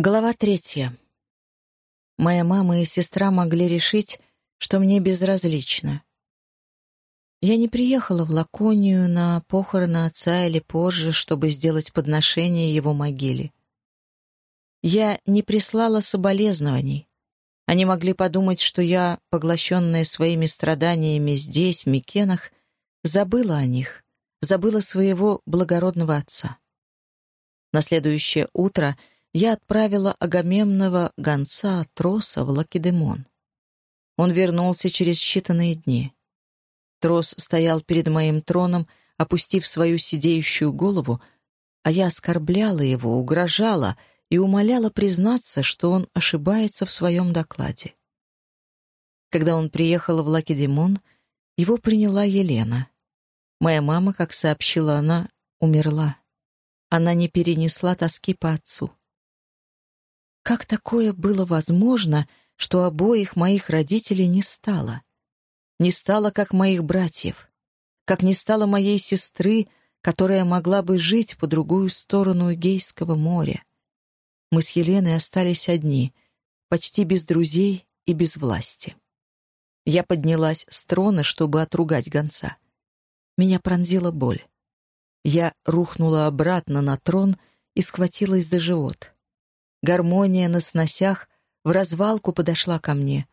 Глава третья. Моя мама и сестра могли решить, что мне безразлично. Я не приехала в Лаконию на похороны отца или позже, чтобы сделать подношение его могиле. Я не прислала соболезнований. Они могли подумать, что я, поглощенная своими страданиями здесь, в Микенах, забыла о них, забыла своего благородного отца. На следующее утро — я отправила Агамемного гонца Троса в Лакедемон. Он вернулся через считанные дни. Трос стоял перед моим троном, опустив свою сидеющую голову, а я оскорбляла его, угрожала и умоляла признаться, что он ошибается в своем докладе. Когда он приехал в Лакедемон, его приняла Елена. Моя мама, как сообщила она, умерла. Она не перенесла тоски по отцу. Как такое было возможно, что обоих моих родителей не стало? Не стало, как моих братьев, как не стало моей сестры, которая могла бы жить по другую сторону Эгейского моря. Мы с Еленой остались одни, почти без друзей и без власти. Я поднялась с трона, чтобы отругать гонца. Меня пронзила боль. Я рухнула обратно на трон и схватилась за живот. Гармония на сносях в развалку подошла ко мне.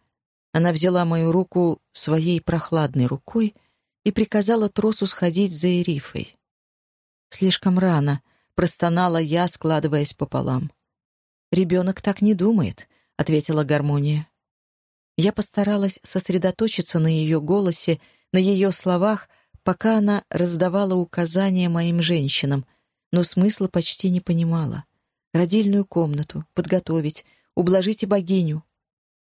Она взяла мою руку своей прохладной рукой и приказала тросу сходить за Эрифой. «Слишком рано», — простонала я, складываясь пополам. «Ребенок так не думает», — ответила Гармония. Я постаралась сосредоточиться на ее голосе, на ее словах, пока она раздавала указания моим женщинам, но смысла почти не понимала родильную комнату, подготовить, ублажите богиню.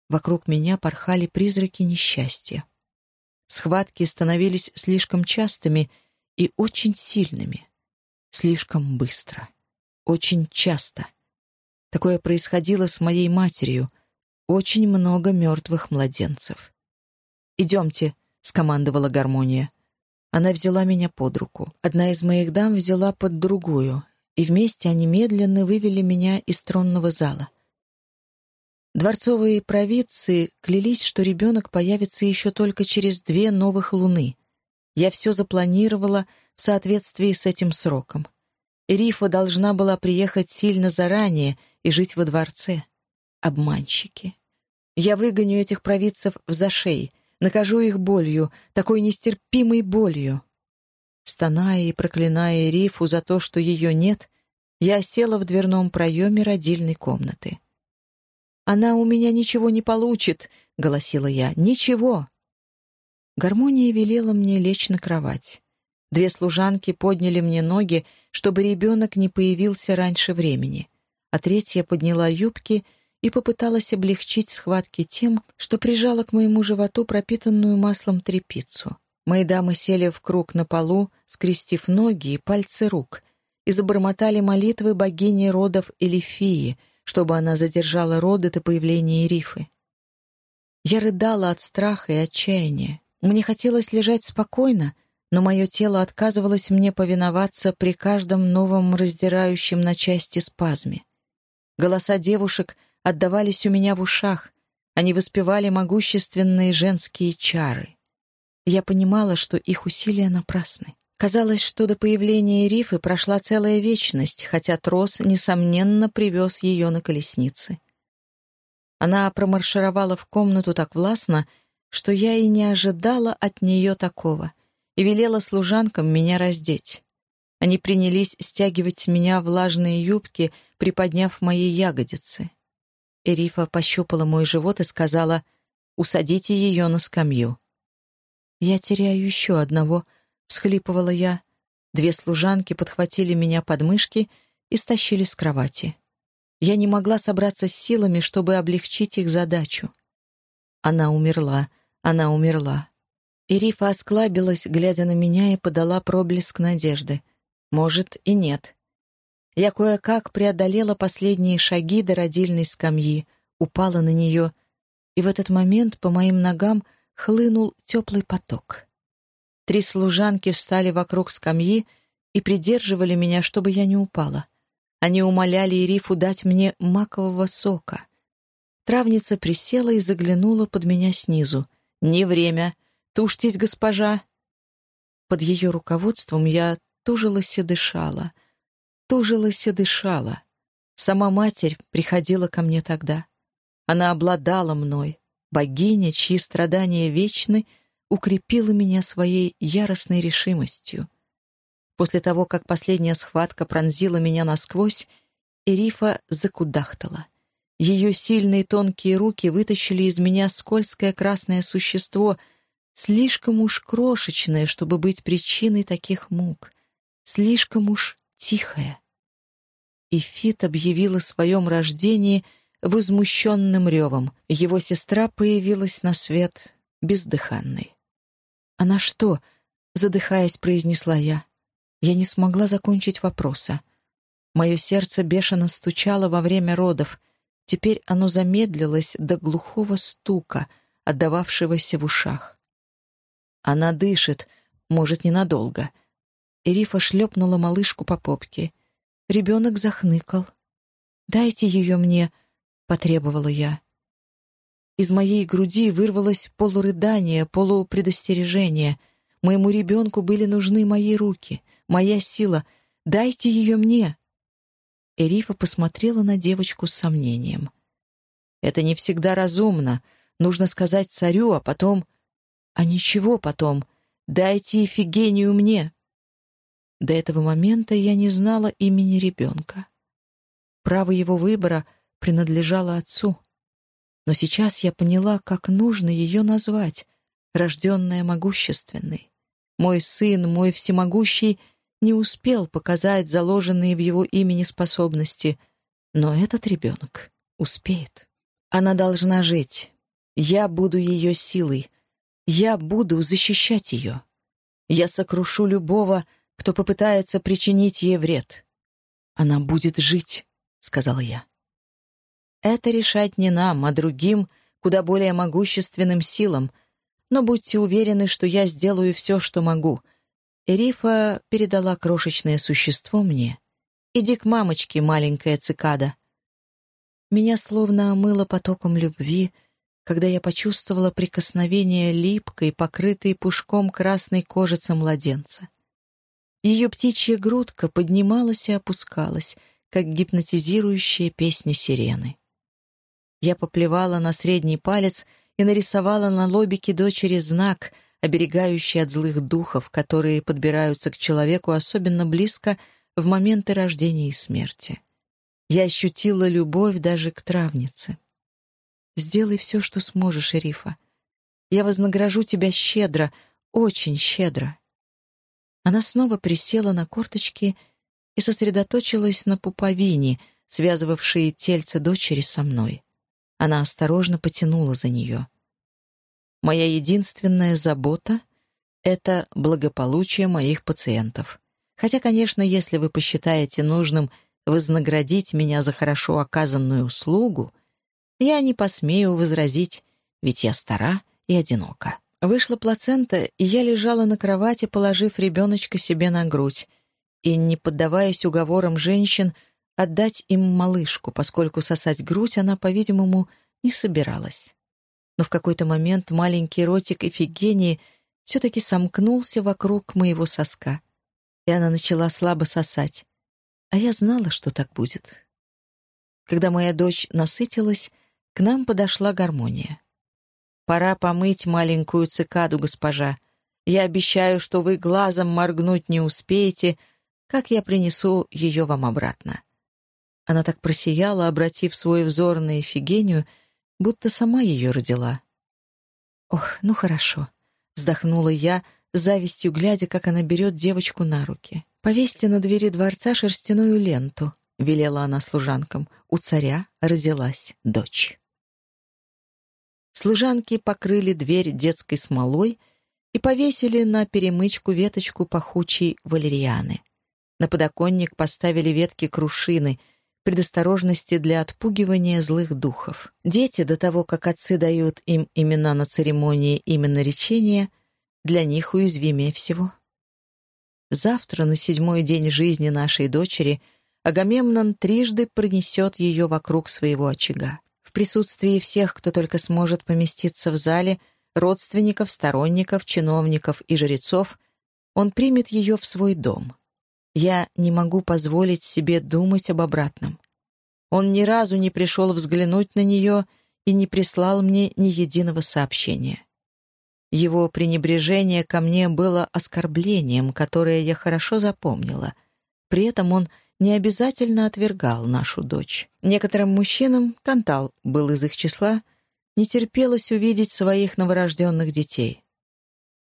Вокруг меня порхали призраки несчастья. Схватки становились слишком частыми и очень сильными. Слишком быстро. Очень часто. Такое происходило с моей матерью. Очень много мертвых младенцев. «Идемте», — скомандовала гармония. Она взяла меня под руку. Одна из моих дам взяла под другую, и вместе они медленно вывели меня из тронного зала. Дворцовые провидцы клялись, что ребенок появится еще только через две новых луны. Я все запланировала в соответствии с этим сроком. Рифа должна была приехать сильно заранее и жить во дворце. Обманщики. Я выгоню этих провидцев в зашей, накажу их болью, такой нестерпимой болью. Стоная и проклиная Рифу за то, что ее нет, я села в дверном проеме родильной комнаты. «Она у меня ничего не получит», — голосила я. «Ничего». Гармония велела мне лечь на кровать. Две служанки подняли мне ноги, чтобы ребенок не появился раньше времени, а третья подняла юбки и попыталась облегчить схватки тем, что прижала к моему животу пропитанную маслом тряпицу. Мои дамы сели в круг на полу, скрестив ноги и пальцы рук, и забормотали молитвы богини родов Элифии, чтобы она задержала роды до появления Рифы. Я рыдала от страха и отчаяния. Мне хотелось лежать спокойно, но мое тело отказывалось мне повиноваться при каждом новом раздирающем на части спазме. Голоса девушек отдавались у меня в ушах, они воспевали могущественные женские чары. Я понимала, что их усилия напрасны. Казалось, что до появления рифы прошла целая вечность, хотя трос, несомненно, привез ее на колеснице. Она промаршировала в комнату так властно, что я и не ожидала от нее такого, и велела служанкам меня раздеть. Они принялись стягивать с меня влажные юбки, приподняв мои ягодицы. Эрифа пощупала мой живот и сказала «Усадите ее на скамью». «Я теряю еще одного», — всхлипывала я. Две служанки подхватили меня под мышки и стащили с кровати. Я не могла собраться с силами, чтобы облегчить их задачу. Она умерла, она умерла. Ирифа осклабилась, глядя на меня, и подала проблеск надежды. Может, и нет. Я кое-как преодолела последние шаги до родильной скамьи, упала на нее, и в этот момент по моим ногам — хлынул теплый поток. Три служанки встали вокруг скамьи и придерживали меня, чтобы я не упала. Они умоляли Ирифу дать мне макового сока. Травница присела и заглянула под меня снизу. «Не время. Тушьтесь, госпожа!» Под ее руководством я тужилась и дышала. Тужилась и дышала. Сама матерь приходила ко мне тогда. Она обладала мной. Богиня, чьи страдания вечны, укрепила меня своей яростной решимостью. После того, как последняя схватка пронзила меня насквозь, Эрифа закудахтала. Ее сильные тонкие руки вытащили из меня скользкое красное существо, слишком уж крошечное, чтобы быть причиной таких мук, слишком уж тихое. И Фит объявил о своем рождении возмущенным ревом. Его сестра появилась на свет бездыханной. «Она что?» — задыхаясь, произнесла я. Я не смогла закончить вопроса. Мое сердце бешено стучало во время родов. Теперь оно замедлилось до глухого стука, отдававшегося в ушах. Она дышит, может, ненадолго. Эрифа шлепнула малышку по попке. Ребенок захныкал. «Дайте ее мне», — потребовала я. Из моей груди вырвалось полурыдание, полупредостережение. Моему ребенку были нужны мои руки, моя сила. Дайте ее мне. Эрифа посмотрела на девочку с сомнением. «Это не всегда разумно. Нужно сказать царю, а потом...» «А ничего потом. Дайте Эфигению мне». До этого момента я не знала имени ребенка. Право его выбора принадлежало отцу. Но сейчас я поняла, как нужно ее назвать, рожденная могущественной. Мой сын, мой всемогущий, не успел показать заложенные в его имени способности, но этот ребенок успеет. Она должна жить. Я буду ее силой. Я буду защищать ее. Я сокрушу любого, кто попытается причинить ей вред. Она будет жить, — сказала я. Это решать не нам, а другим, куда более могущественным силам. Но будьте уверены, что я сделаю все, что могу. Эрифа передала крошечное существо мне. «Иди к мамочке, маленькая цикада». Меня словно омыло потоком любви, когда я почувствовала прикосновение липкой, покрытой пушком красной кожицы младенца. Ее птичья грудка поднималась и опускалась, как гипнотизирующая песня сирены. Я поплевала на средний палец и нарисовала на лобике дочери знак, оберегающий от злых духов, которые подбираются к человеку особенно близко в моменты рождения и смерти. Я ощутила любовь даже к травнице. «Сделай все, что сможешь, Эрифа. Я вознагражу тебя щедро, очень щедро». Она снова присела на корточки и сосредоточилась на пуповине, связывавшей тельце дочери со мной. Она осторожно потянула за нее. «Моя единственная забота — это благополучие моих пациентов. Хотя, конечно, если вы посчитаете нужным вознаградить меня за хорошо оказанную услугу, я не посмею возразить, ведь я стара и одинока». Вышла плацента, и я лежала на кровати, положив ребеночка себе на грудь, и, не поддаваясь уговорам женщин, отдать им малышку, поскольку сосать грудь она, по-видимому, не собиралась. Но в какой-то момент маленький ротик Эфигении все-таки сомкнулся вокруг моего соска, и она начала слабо сосать. А я знала, что так будет. Когда моя дочь насытилась, к нам подошла гармония. «Пора помыть маленькую цикаду, госпожа. Я обещаю, что вы глазом моргнуть не успеете, как я принесу ее вам обратно». Она так просияла, обратив свой взор на Эфигению, будто сама ее родила. «Ох, ну хорошо», — вздохнула я, завистью глядя, как она берет девочку на руки. «Повесьте на двери дворца шерстяную ленту», — велела она служанкам. «У царя родилась дочь». Служанки покрыли дверь детской смолой и повесили на перемычку веточку пахучей валерианы. На подоконник поставили ветки крушины — предосторожности для отпугивания злых духов. Дети, до того, как отцы дают им имена на церемонии именно речения, для них уязвимее всего. Завтра, на седьмой день жизни нашей дочери, Агамемнон трижды пронесет ее вокруг своего очага. В присутствии всех, кто только сможет поместиться в зале, родственников, сторонников, чиновников и жрецов, он примет ее в свой дом. Я не могу позволить себе думать об обратном. Он ни разу не пришел взглянуть на нее и не прислал мне ни единого сообщения. Его пренебрежение ко мне было оскорблением, которое я хорошо запомнила. При этом он не обязательно отвергал нашу дочь. Некоторым мужчинам, Кантал был из их числа, не терпелось увидеть своих новорожденных детей.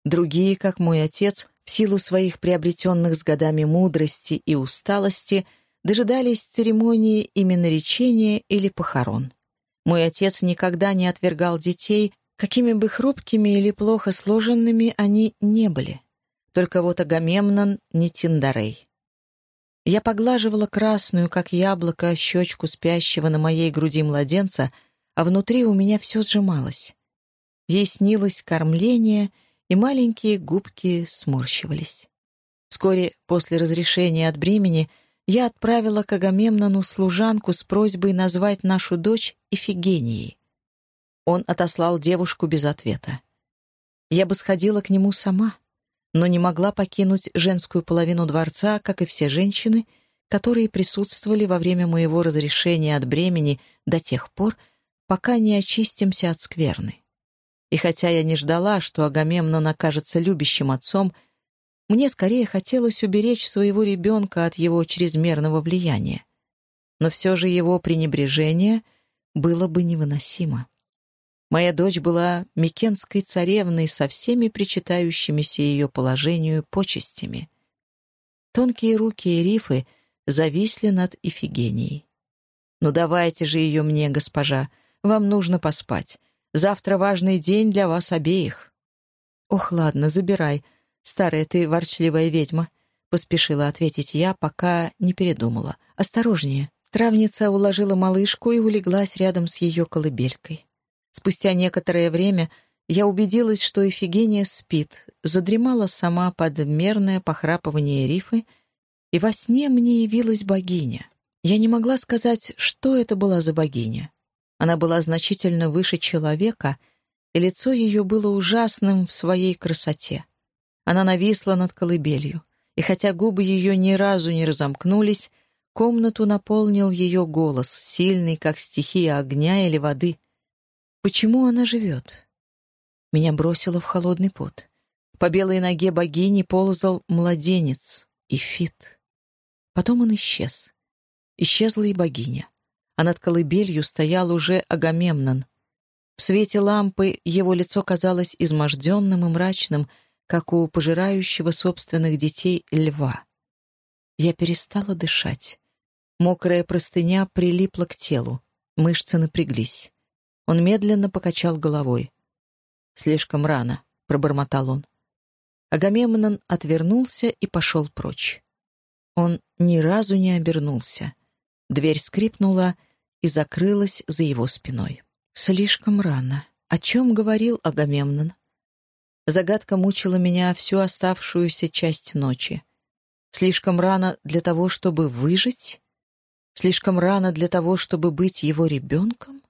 Другие, как мой отец, в силу своих приобретенных с годами мудрости и усталости, дожидались церемонии именоречения или похорон. Мой отец никогда не отвергал детей, какими бы хрупкими или плохо сложенными они не были. Только вот Агамемнон не Тиндарей. Я поглаживала красную, как яблоко, щечку спящего на моей груди младенца, а внутри у меня все сжималось. Ей снилось кормление, и маленькие губки сморщивались. Вскоре после разрешения от бремени я отправила к Агамемнону служанку с просьбой назвать нашу дочь Ифигенией. Он отослал девушку без ответа. Я бы сходила к нему сама, но не могла покинуть женскую половину дворца, как и все женщины, которые присутствовали во время моего разрешения от бремени до тех пор, пока не очистимся от скверны. И хотя я не ждала, что Агамемнон окажется любящим отцом, мне скорее хотелось уберечь своего ребенка от его чрезмерного влияния. Но все же его пренебрежение было бы невыносимо. Моя дочь была микенской царевной со всеми причитающимися ее положению почестями. Тонкие руки Эрифы зависли над Ифигенией. «Ну давайте же ее мне, госпожа, вам нужно поспать. Завтра важный день для вас обеих». «Ох, ладно, забирай, старая ты ворчливая ведьма», — поспешила ответить я, пока не передумала. «Осторожнее». Травница уложила малышку и улеглась рядом с ее колыбелькой. Спустя некоторое время я убедилась, что Эфигения спит, задремала сама под мерное похрапывание рифы, и во сне мне явилась богиня. Я не могла сказать, что это была за богиня. Она была значительно выше человека, и лицо ее было ужасным в своей красоте. Она нависла над колыбелью, и хотя губы ее ни разу не разомкнулись, комнату наполнил ее голос, сильный, как стихия огня или воды. Почему она живет? Меня бросило в холодный пот. По белой ноге богини ползал младенец, Ифит. Потом он исчез. Исчезла и богиня. А над колыбелью стоял уже Агамемнон. В свете лампы его лицо казалось изможденным и мрачным, как у пожирающего собственных детей льва. Я перестала дышать. Мокрая простыня прилипла к телу. Мышцы напряглись. Он медленно покачал головой. «Слишком рано», — пробормотал он. Агамемнон отвернулся и пошел прочь. Он ни разу не обернулся. Дверь скрипнула и закрылась за его спиной. «Слишком рано. О чем говорил Агамемнон?» Загадка мучила меня всю оставшуюся часть ночи. Слишком рано для того, чтобы выжить? Слишком рано для того, чтобы быть его ребенком?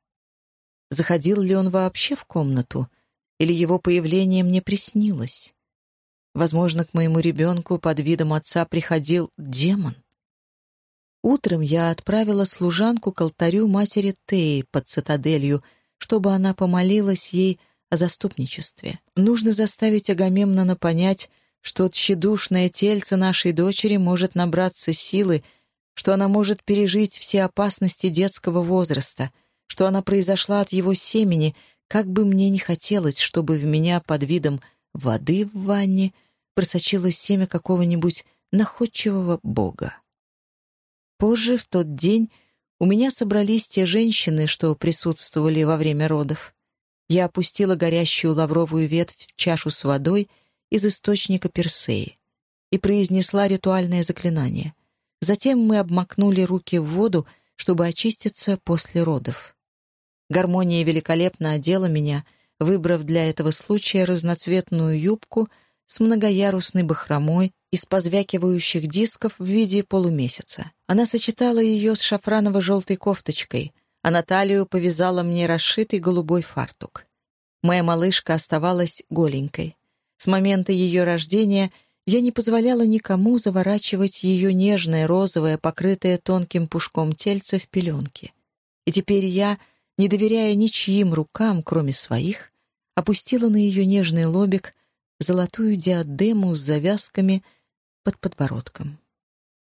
Заходил ли он вообще в комнату, или его появление мне приснилось? Возможно, к моему ребенку под видом отца приходил демон. Утром я отправила служанку к алтарю матери Теи под цитаделью, чтобы она помолилась ей о заступничестве. Нужно заставить Агамемнона понять, что тщедушное тельце нашей дочери может набраться силы, что она может пережить все опасности детского возраста — что она произошла от его семени, как бы мне не хотелось, чтобы в меня под видом воды в ванне просочилось семя какого-нибудь находчивого бога. Позже, в тот день, у меня собрались те женщины, что присутствовали во время родов. Я опустила горящую лавровую ветвь в чашу с водой из источника Персеи и произнесла ритуальное заклинание. Затем мы обмакнули руки в воду, чтобы очиститься после родов. Гармония великолепно одела меня, выбрав для этого случая разноцветную юбку с многоярусной бахромой из позвякивающих дисков в виде полумесяца. Она сочетала ее с шафраново-желтой кофточкой, а на талию повязала мне расшитый голубой фартук. Моя малышка оставалась голенькой. С момента ее рождения я не позволяла никому заворачивать ее нежное, розовое, покрытое тонким пушком тельце в пеленки. И теперь я, не доверяя ничьим рукам, кроме своих, опустила на ее нежный лобик золотую диадему с завязками под подбородком.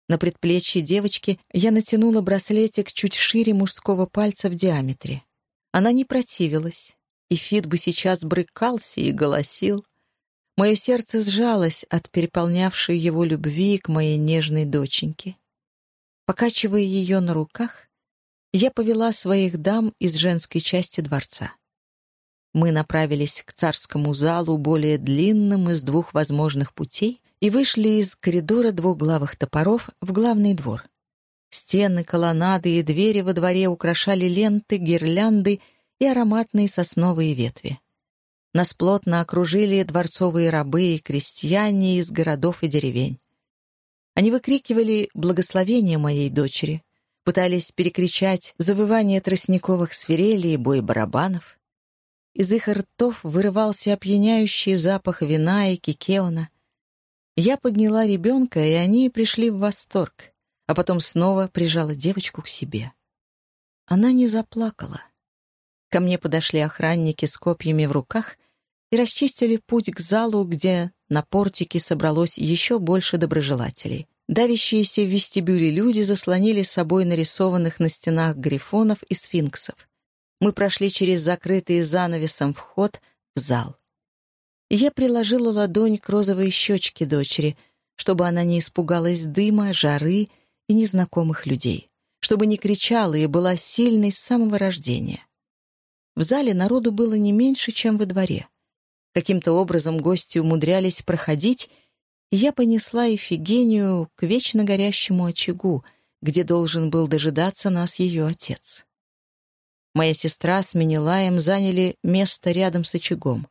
На предплечье девочки я натянула браслетик чуть шире мужского пальца в диаметре. Она не противилась, и Фит бы сейчас брыкался и голосил. Мое сердце сжалось от переполнявшей его любви к моей нежной доченьке. Покачивая ее на руках, я повела своих дам из женской части дворца. Мы направились к царскому залу, более длинным из двух возможных путей, и вышли из коридора двуглавых топоров в главный двор. Стены, колоннады и двери во дворе украшали ленты, гирлянды и ароматные сосновые ветви. Нас плотно окружили дворцовые рабы и крестьяне из городов и деревень. Они выкрикивали благословение моей дочери, пытались перекричать завывание тростниковых свирелей и бой барабанов. Из их ртов вырывался опьяняющий запах вина и кикеона. Я подняла ребенка, и они пришли в восторг, а потом снова прижала девочку к себе. Она не заплакала. Ко мне подошли охранники с копьями в руках и расчистили путь к залу, где на портике собралось еще больше доброжелателей. Давящиеся в вестибюле люди заслонили с собой нарисованных на стенах грифонов и сфинксов мы прошли через закрытый занавесом вход в зал. Я приложила ладонь к розовой щечке дочери, чтобы она не испугалась дыма, жары и незнакомых людей, чтобы не кричала и была сильной с самого рождения. В зале народу было не меньше, чем во дворе. Каким-то образом гости умудрялись проходить, и я понесла Эфигению к вечно горящему очагу, где должен был дожидаться нас ее отец. Моя сестра с Менелаем заняли место рядом с очагом.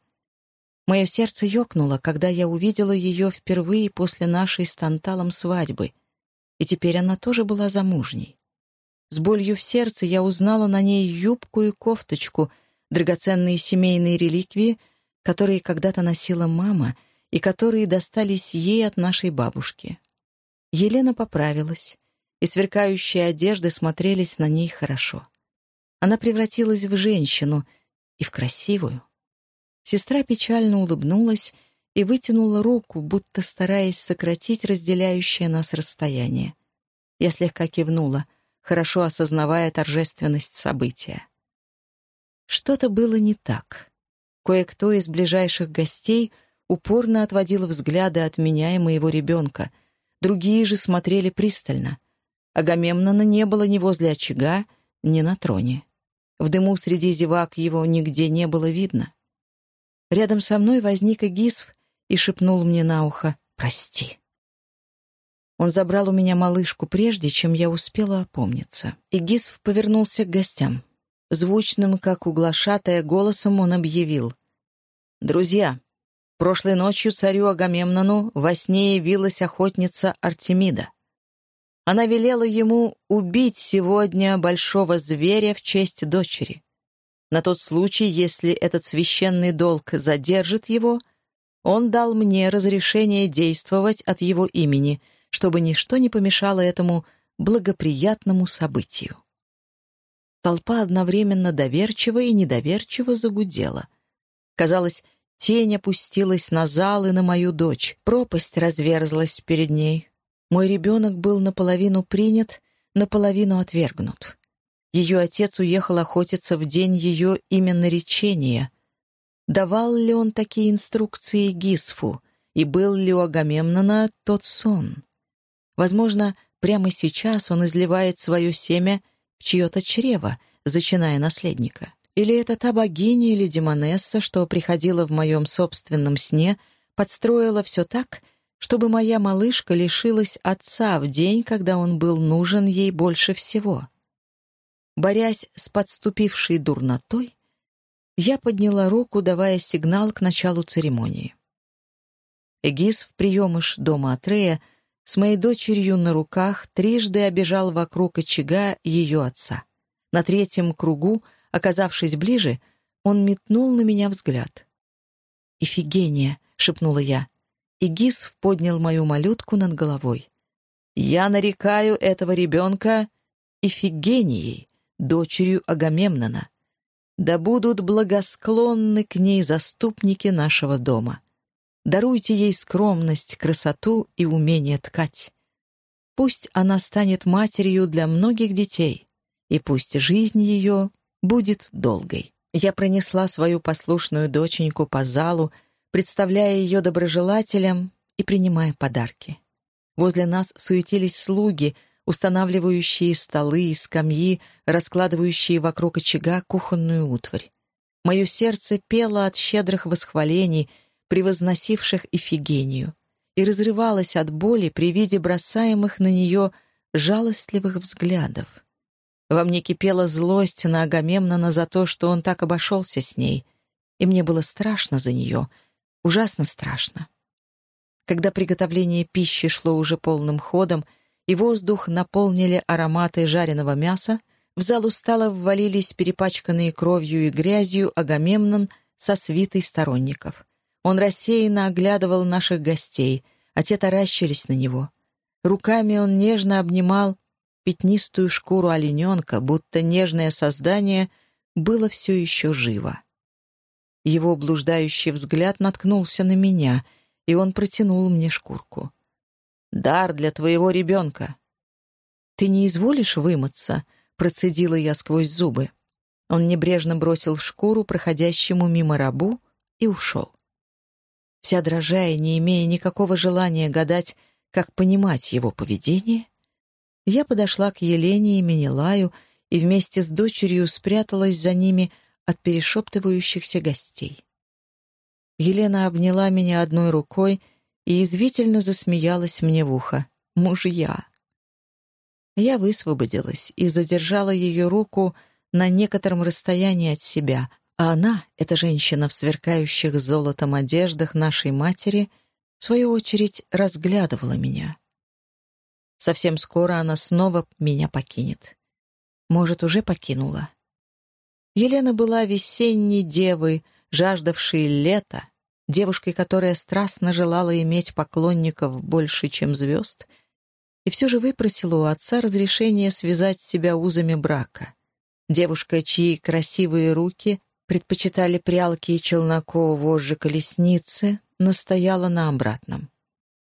Мое сердце ёкнуло, когда я увидела ее впервые после нашей с Танталом свадьбы, и теперь она тоже была замужней. С болью в сердце я узнала на ней юбку и кофточку, драгоценные семейные реликвии, которые когда-то носила мама и которые достались ей от нашей бабушки. Елена поправилась, и сверкающие одежды смотрелись на ней хорошо. Она превратилась в женщину и в красивую. Сестра печально улыбнулась и вытянула руку, будто стараясь сократить разделяющее нас расстояние. Я слегка кивнула, хорошо осознавая торжественность события. Что-то было не так. Кое-кто из ближайших гостей упорно отводил взгляды от меня и моего ребенка, другие же смотрели пристально. Агамемнона не было ни возле очага, ни на троне. В дыму среди зевак его нигде не было видно. Рядом со мной возник Эгисф и шепнул мне на ухо «Прости». Он забрал у меня малышку прежде, чем я успела опомниться. Игисф повернулся к гостям. Звучным, как углашатая, голосом он объявил. «Друзья, прошлой ночью царю Агамемнону во сне явилась охотница Артемида. Она велела ему убить сегодня большого зверя в честь дочери. На тот случай, если этот священный долг задержит его, он дал мне разрешение действовать от его имени, чтобы ничто не помешало этому благоприятному событию. Толпа одновременно доверчиво и недоверчиво загудела. Казалось, тень опустилась на зал и на мою дочь, пропасть разверзлась перед ней. Мой ребенок был наполовину принят, наполовину отвергнут. Ее отец уехал охотиться в день ее именно речения. Давал ли он такие инструкции Гисфу, и был ли у Агамемнона тот сон? Возможно, прямо сейчас он изливает свое семя в чье-то чрево, зачиная наследника. Или это та богиня или демонесса, что приходила в моем собственном сне, подстроила все так, чтобы моя малышка лишилась отца в день, когда он был нужен ей больше всего. Борясь с подступившей дурнотой, я подняла руку, давая сигнал к началу церемонии. Эгис в приемыш дома Атрея с моей дочерью на руках трижды обежал вокруг очага ее отца. На третьем кругу, оказавшись ближе, он метнул на меня взгляд. «Ифигения!» — шепнула я. Игис поднял мою малютку над головой. «Я нарекаю этого ребенка Ифигенией, дочерью Агамемнона. Да будут благосклонны к ней заступники нашего дома. Даруйте ей скромность, красоту и умение ткать. Пусть она станет матерью для многих детей, и пусть жизнь ее будет долгой. Я пронесла свою послушную доченьку по залу, представляя ее доброжелателям и принимая подарки. Возле нас суетились слуги, устанавливающие столы и скамьи, раскладывающие вокруг очага кухонную утварь. Мое сердце пело от щедрых восхвалений — превозносивших Ифигению, и разрывалась от боли при виде бросаемых на нее жалостливых взглядов. Во мне кипела злость на Агамемнона за то, что он так обошелся с ней, и мне было страшно за нее, ужасно страшно. Когда приготовление пищи шло уже полным ходом, и воздух наполнили ароматы жареного мяса, в зал устало ввалились перепачканные кровью и грязью Агамемнон со свитой сторонников. Он рассеянно оглядывал наших гостей, а те таращились на него. Руками он нежно обнимал пятнистую шкуру олененка, будто нежное создание было все еще живо. Его блуждающий взгляд наткнулся на меня, и он протянул мне шкурку. «Дар для твоего ребенка!» «Ты не изволишь вымыться?» — процедила я сквозь зубы. Он небрежно бросил шкуру проходящему мимо рабу и ушел. Вся дрожая, не имея никакого желания гадать, как понимать его поведение, я подошла к Елене и Менелаю и вместе с дочерью спряталась за ними от перешептывающихся гостей. Елена обняла меня одной рукой и извительно засмеялась мне в ухо. «Мужья!» Я высвободилась и задержала ее руку на некотором расстоянии от себя, а она, эта женщина в сверкающих золотом одеждах нашей матери, в свою очередь разглядывала меня. Совсем скоро она снова меня покинет. Может, уже покинула. Елена была весенней девой, жаждавшей лета, девушкой, которая страстно желала иметь поклонников больше, чем звезд, и все же выпросила у отца разрешение связать себя узами брака. Девушка, чьи красивые руки предпочитали прялки и челноку вожжи колесницы, настояла на обратном.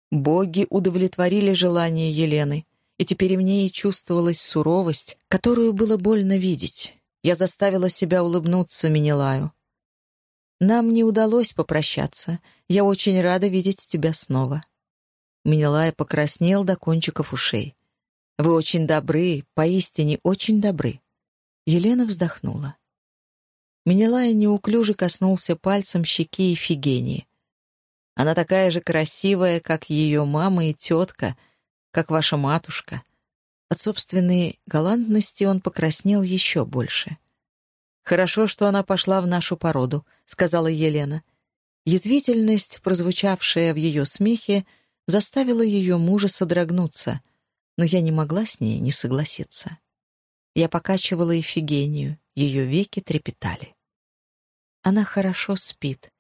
Боги удовлетворили желание Елены, и теперь в ней чувствовалась суровость, которую было больно видеть. Я заставила себя улыбнуться Минилаю. «Нам не удалось попрощаться. Я очень рада видеть тебя снова». Минилай покраснел до кончиков ушей. «Вы очень добры, поистине очень добры». Елена вздохнула. Менелай неуклюже коснулся пальцем щеки Ефигении. Она такая же красивая, как ее мама и тетка, как ваша матушка. От собственной галантности он покраснел еще больше. «Хорошо, что она пошла в нашу породу», — сказала Елена. Язвительность, прозвучавшая в ее смехе, заставила ее мужа содрогнуться, но я не могла с ней не согласиться. Я покачивала Эфигению, ее веки трепетали. Она хорошо спит.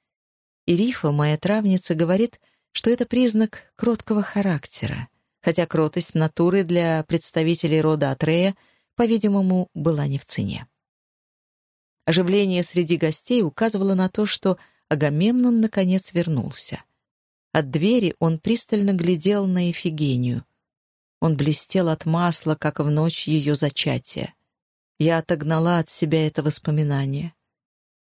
И Рифа, моя травница, говорит, что это признак кроткого характера, хотя кротость натуры для представителей рода Атрея, по-видимому, была не в цене. Оживление среди гостей указывало на то, что Агамемнон наконец вернулся. От двери он пристально глядел на Эфигению. Он блестел от масла, как в ночь ее зачатия. Я отогнала от себя это воспоминание.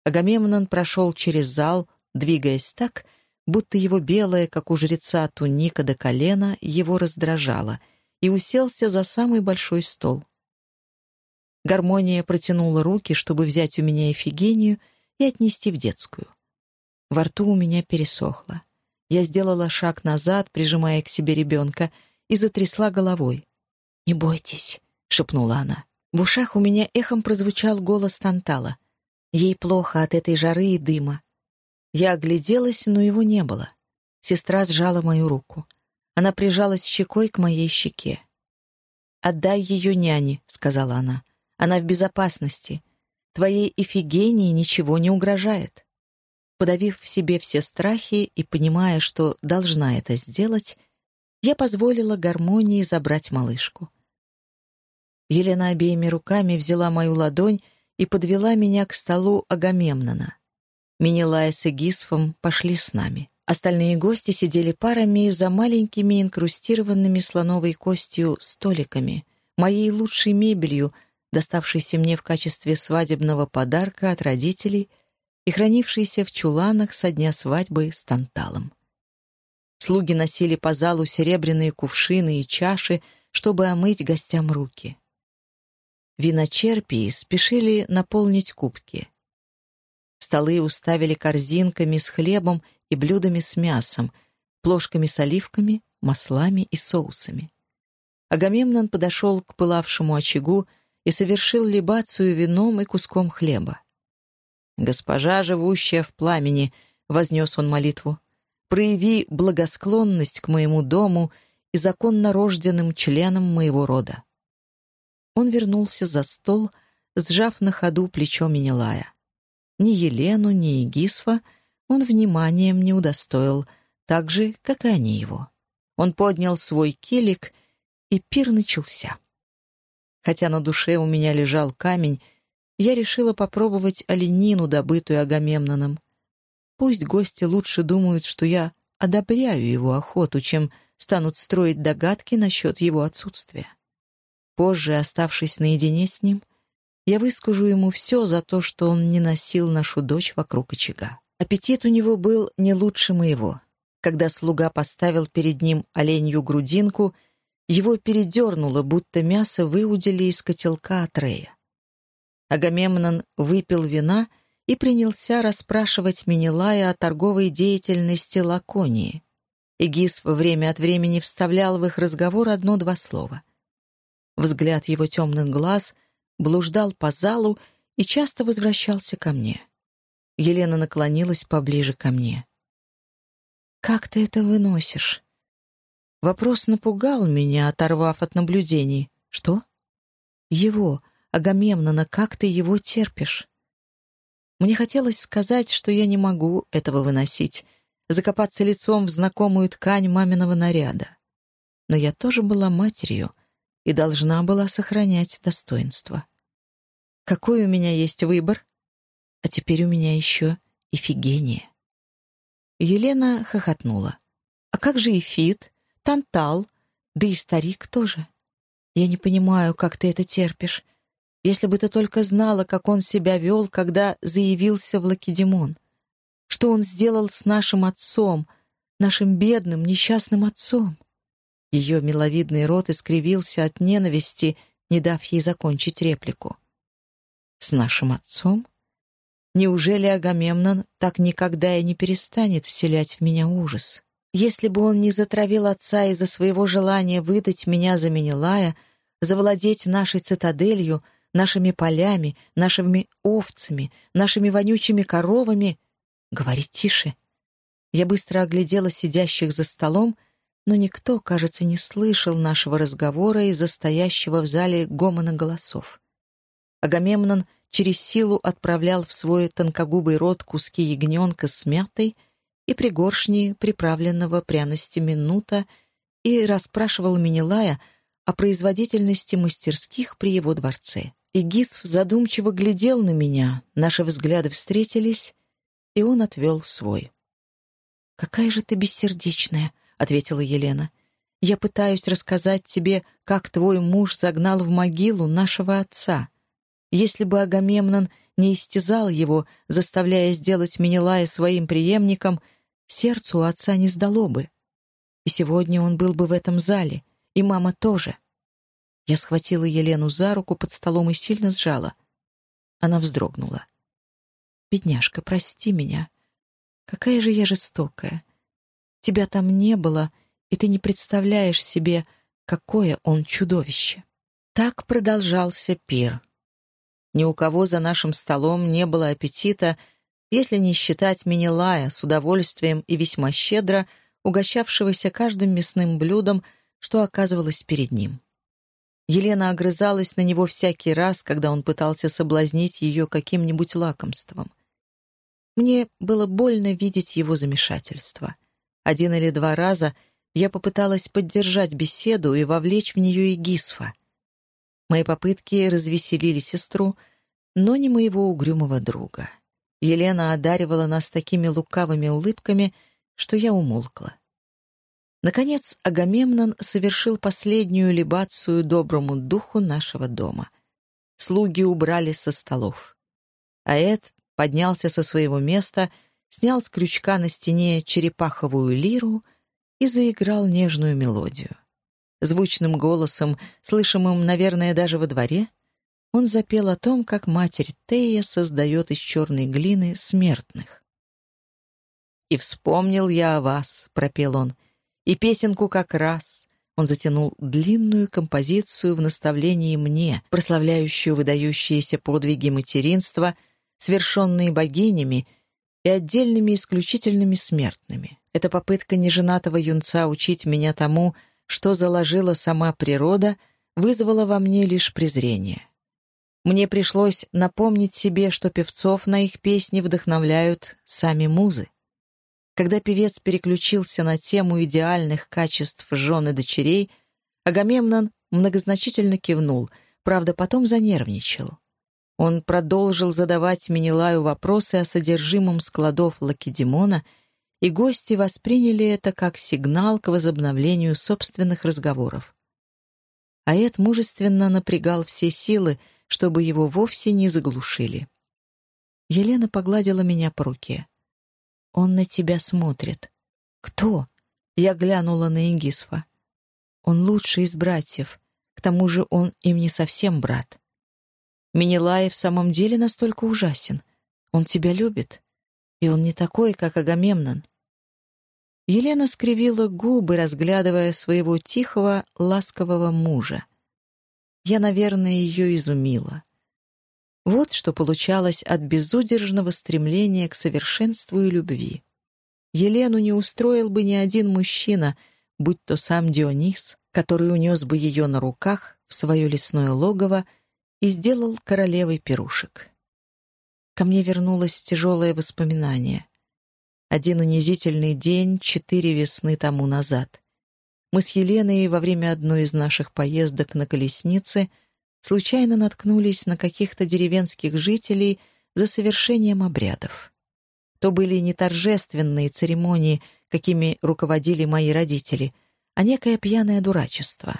Агамемнон прошел через зал, двигаясь так, будто его белая, как у жреца, туника до колена его раздражала, и уселся за самый большой стол. Гармония протянула руки, чтобы взять у меня Эфигению и отнести в детскую. Во рту у меня пересохло. Я сделала шаг назад, прижимая к себе ребенка, и затрясла головой. «Не бойтесь», — шепнула она. В ушах у меня эхом прозвучал голос Тантала — Ей плохо от этой жары и дыма. Я огляделась, но его не было. Сестра сжала мою руку. Она прижалась щекой к моей щеке. «Отдай ее няне», — сказала она. «Она в безопасности. Твоей Эфигении ничего не угрожает». Подавив в себе все страхи и понимая, что должна это сделать, я позволила гармонии забрать малышку. Елена обеими руками взяла мою ладонь и подвела меня к столу Агамемнона. Менелая с Эгисфом пошли с нами. Остальные гости сидели парами за маленькими инкрустированными слоновой костью столиками, моей лучшей мебелью, доставшейся мне в качестве свадебного подарка от родителей и хранившейся в чуланах со дня свадьбы с танталом. Слуги носили по залу серебряные кувшины и чаши, чтобы омыть гостям руки. Виночерпии спешили наполнить кубки. Столы уставили корзинками с хлебом и блюдами с мясом, плошками с оливками, маслами и соусами. Агамемнон подошел к пылавшему очагу и совершил либацию вином и куском хлеба. «Госпожа, живущая в пламени», — вознес он молитву, «прояви благосклонность к моему дому и законно рожденным членам моего рода». Он вернулся за стол, сжав на ходу плечо Менелая. Ни Елену, ни Егисфа он вниманием не удостоил, так же, как и они его. Он поднял свой килик, и пир начался. Хотя на душе у меня лежал камень, я решила попробовать оленину, добытую Агамемноном. Пусть гости лучше думают, что я одобряю его охоту, чем станут строить догадки насчет его отсутствия. Позже, оставшись наедине с ним, я выскажу ему все за то, что он не носил нашу дочь вокруг очага. Аппетит у него был не лучше моего. Когда слуга поставил перед ним оленью грудинку, его передернуло, будто мясо выудили из котелка Атрея. Агамемнон выпил вина и принялся расспрашивать Менелая о торговой деятельности Лаконии. Эгис время от времени вставлял в их разговор одно-два слова. Взгляд его темных глаз блуждал по залу и часто возвращался ко мне. Елена наклонилась поближе ко мне. «Как ты это выносишь?» Вопрос напугал меня, оторвав от наблюдений. «Что?» «Его, Агамемнона, как ты его терпишь?» Мне хотелось сказать, что я не могу этого выносить, закопаться лицом в знакомую ткань маминого наряда. Но я тоже была матерью, и должна была сохранять достоинство. Какой у меня есть выбор? А теперь у меня еще Ифигения. Елена хохотнула. А как же Ифит, Тантал, да и старик тоже? Я не понимаю, как ты это терпишь. Если бы ты только знала, как он себя вел, когда заявился в Лакедемон. Что он сделал с нашим отцом, нашим бедным, несчастным отцом. Ее миловидный рот искривился от ненависти, не дав ей закончить реплику. «С нашим отцом? Неужели Агамемнон так никогда и не перестанет вселять в меня ужас? Если бы он не затравил отца из-за своего желания выдать меня за Менелая, завладеть нашей цитаделью, нашими полями, нашими овцами, нашими вонючими коровами...» «Говорить тише». Я быстро оглядела сидящих за столом — но никто, кажется, не слышал нашего разговора из-за стоящего в зале гомона голосов. Агамемнон через силу отправлял в свой тонкогубый рот куски ягненка с мятой и пригоршни приправленного пряностями нута и расспрашивал Менелая о производительности мастерских при его дворце. Игисф задумчиво глядел на меня, наши взгляды встретились, и он отвел свой. «Какая же ты бессердечная!» Ответила Елена. «Я пытаюсь рассказать тебе, как твой муж загнал в могилу нашего отца. Если бы Агамемнон не истязал его, заставляя сделать Менелая своим преемником, сердцу у отца не сдало бы. И сегодня он был бы в этом зале, и мама тоже». Я схватила Елену за руку под столом и сильно сжала. Она вздрогнула. «Бедняжка, прости меня. Какая же я жестокая. Тебя там не было, и ты не представляешь себе, какое он чудовище». Так продолжался пир. Ни у кого за нашим столом не было аппетита, если не считать Минилая с удовольствием и весьма щедро, угощавшегося каждым мясным блюдом, что оказывалось перед ним. Елена огрызалась на него всякий раз, когда он пытался соблазнить ее каким-нибудь лакомством. Мне было больно видеть его замешательство. Один или два раза я попыталась поддержать беседу и вовлечь в нее и Гисфа. Мои попытки развеселили сестру, но не моего угрюмого друга. Елена одаривала нас такими лукавыми улыбками, что я умолкла. Наконец Агамемнон совершил последнюю либацию доброму духу нашего дома. Слуги убрали со столов. Аэт поднялся со своего места, снял с крючка на стене черепаховую лиру и заиграл нежную мелодию. Звучным голосом, слышимым, наверное, даже во дворе, он запел о том, как матерь Тея создает из черной глины смертных. «И вспомнил я о вас», — пропел он, — и песенку как раз. Он затянул длинную композицию в наставлении мне, прославляющую выдающиеся подвиги материнства, свершенные богинями и отдельными исключительными смертными. Эта попытка неженатого юнца учить меня тому, что заложила сама природа, вызвала во мне лишь презрение. Мне пришлось напомнить себе, что певцов на их песни вдохновляют сами музы. Когда певец переключился на тему идеальных качеств жен и дочерей, Агамемнон многозначительно кивнул, правда, потом занервничал. Он продолжил задавать Менелаю вопросы о содержимом складов Лакедемона, и гости восприняли это как сигнал к возобновлению собственных разговоров. Аэт мужественно напрягал все силы, чтобы его вовсе не заглушили. Елена погладила меня по руке. Он на тебя смотрит. Кто? Я глянула на Ингисфа. Он лучший из братьев. К тому же он им не совсем брат. Минилай в самом деле настолько ужасен. Он тебя любит. И он не такой, как Агамемнон. Елена скривила губы, разглядывая своего тихого, ласкового мужа. Я, наверное, ее изумила. Вот что получалось от безудержного стремления к совершенству и любви. Елену не устроил бы ни один мужчина, будь то сам Дионис, который унес бы ее на руках в свое лесное логово и сделал королевой пирушек. Ко мне вернулось тяжелое воспоминание. Один унизительный день четыре весны тому назад. Мы с Еленой во время одной из наших поездок на колеснице — случайно наткнулись на каких-то деревенских жителей за совершением обрядов. То были не торжественные церемонии, какими руководили мои родители, а некое пьяное дурачество.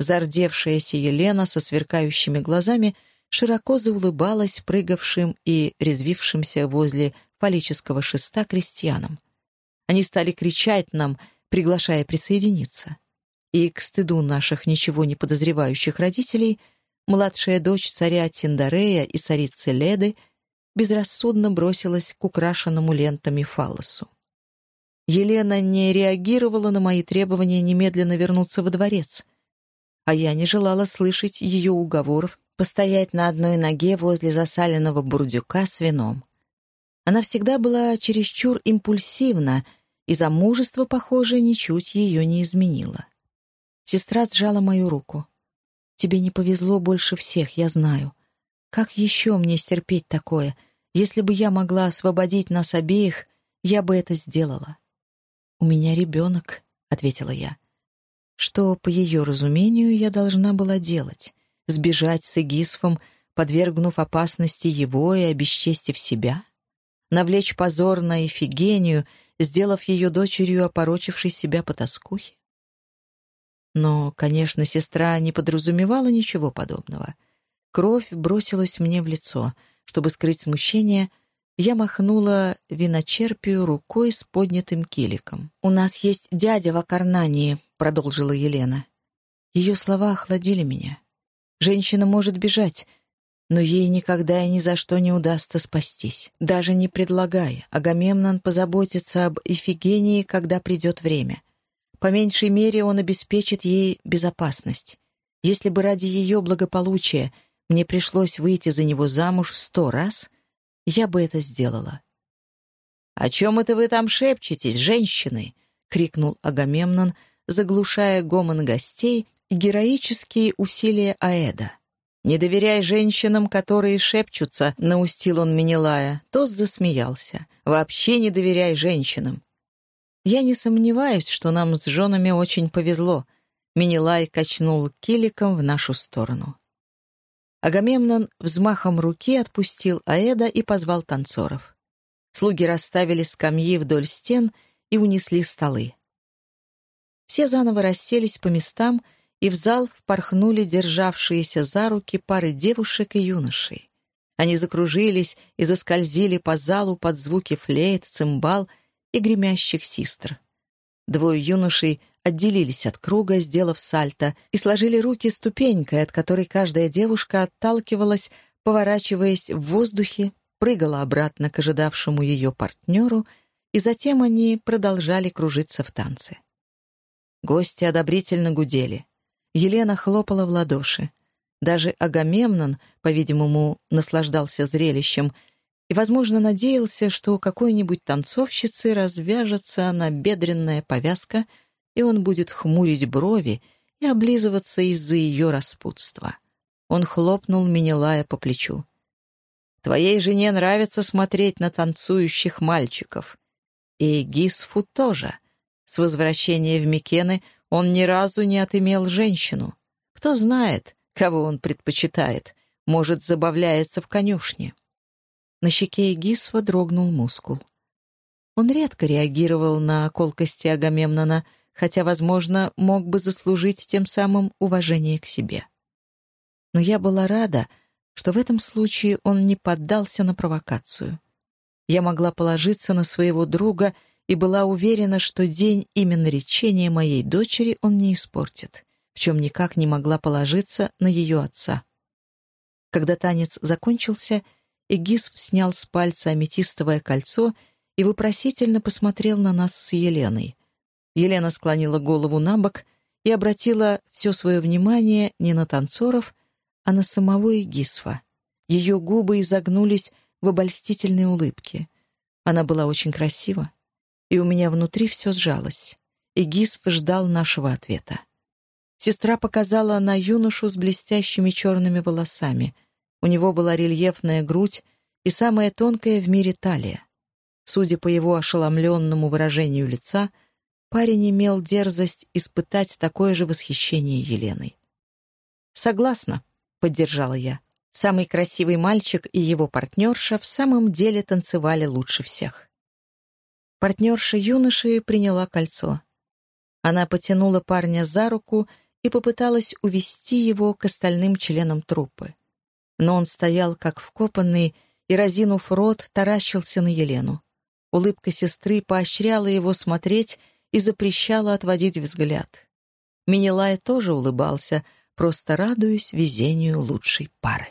Зардевшаяся Елена со сверкающими глазами широко заулыбалась прыгавшим и резвившимся возле фаллического шеста крестьянам. Они стали кричать нам, приглашая присоединиться. И к стыду наших ничего не подозревающих родителей, младшая дочь царя Тиндарея и царицы Леды безрассудно бросилась к украшенному лентами фалосу. Елена не реагировала на мои требования немедленно вернуться во дворец, а я не желала слышать ее уговоров постоять на одной ноге возле засаленного бурдюка с вином. Она всегда была чересчур импульсивна, и замужество, похоже, ничуть ее не изменило. Сестра сжала мою руку. «Тебе не повезло больше всех, я знаю. Как еще мне стерпеть такое? Если бы я могла освободить нас обеих, я бы это сделала». «У меня ребенок», — ответила я. Что, по ее разумению, я должна была делать? Сбежать с Эгисфом, подвергнув опасности его и обесчестив себя? Навлечь позор на Эфигению, сделав ее дочерью опорочившей себя по тоскухе? Но, конечно, сестра не подразумевала ничего подобного. Кровь бросилась мне в лицо. Чтобы скрыть смущение, я махнула виночерпию рукой с поднятым киликом. «У нас есть дядя в Акарнании», — продолжила Елена. Ее слова охладили меня. «Женщина может бежать, но ей никогда и ни за что не удастся спастись. Даже не предлагая, Агамемнон позаботится об Ифигении, когда придет время. По меньшей мере он обеспечит ей безопасность. Если бы ради ее благополучия мне пришлось выйти за него замуж сто раз, я бы это сделала. «О чем это вы там шепчетесь, женщины?» крикнул Агамемнон, заглушая гомон гостей и героические усилия Аэда. «Не доверяй женщинам, которые шепчутся», — наустил он Менелая. Тос засмеялся. «Вообще не доверяй женщинам». «Я не сомневаюсь, что нам с женами очень повезло», — Менелай качнул киликом в нашу сторону. Агамемнон взмахом руки отпустил Аэда и позвал танцоров. Слуги расставили скамьи вдоль стен и унесли столы. Все заново расселись по местам, и в зал впорхнули державшиеся за руки пары девушек и юношей. Они закружились и заскользили по залу под звуки флейт, цимбал и гремящих систр. Двое юношей отделились от круга, сделав сальто, и сложили руки ступенькой, от которой каждая девушка отталкивалась, поворачиваясь в воздухе, прыгала обратно к ожидавшему ее партнеру, и затем они продолжали кружиться в танце. Гости одобрительно гудели. Елена хлопала в ладоши. Даже Агамемнон, по-видимому, наслаждался зрелищем и, возможно, надеялся, что у какой-нибудь танцовщицы развяжется набедренная повязка, и он будет хмурить брови и облизываться из-за ее распутства. Он хлопнул Менелая по плечу. «Твоей жене нравится смотреть на танцующих мальчиков. И Гисфу тоже. С возвращения в Микены он ни разу не отымел женщину. Кто знает, кого он предпочитает. Может, забавляется в конюшне. На щеке Гисфа дрогнул мускул. Он редко реагировал на колкости Агамемнона, хотя, возможно, мог бы заслужить тем самым уважение к себе. Но я была рада, что в этом случае он не поддался на провокацию. Я могла положиться на своего друга — и была уверена, что день именно речения моей дочери он не испортит, в чем никак не могла положиться на ее отца. Когда танец закончился, Эгисф снял с пальца аметистовое кольцо и вопросительно посмотрел на нас с Еленой. Елена склонила голову на бок и обратила все свое внимание не на танцоров, а на самого Эгисфа. Ее губы изогнулись в обольстительной улыбке. Она была очень красива и у меня внутри все сжалось. И Гисп ждал нашего ответа. Сестра показала на юношу с блестящими черными волосами. У него была рельефная грудь и самая тонкая в мире талия. Судя по его ошеломленному выражению лица, парень имел дерзость испытать такое же восхищение Еленой. «Согласна», — поддержала я. Самый красивый мальчик и его партнерша в самом деле танцевали лучше всех. Партнерша юноши приняла кольцо. Она потянула парня за руку и попыталась увести его к остальным членам труппы. Но он стоял как вкопанный и, разинув рот, таращился на Елену. Улыбка сестры поощряла его смотреть и запрещала отводить взгляд. Минилай тоже улыбался, просто радуясь везению лучшей пары.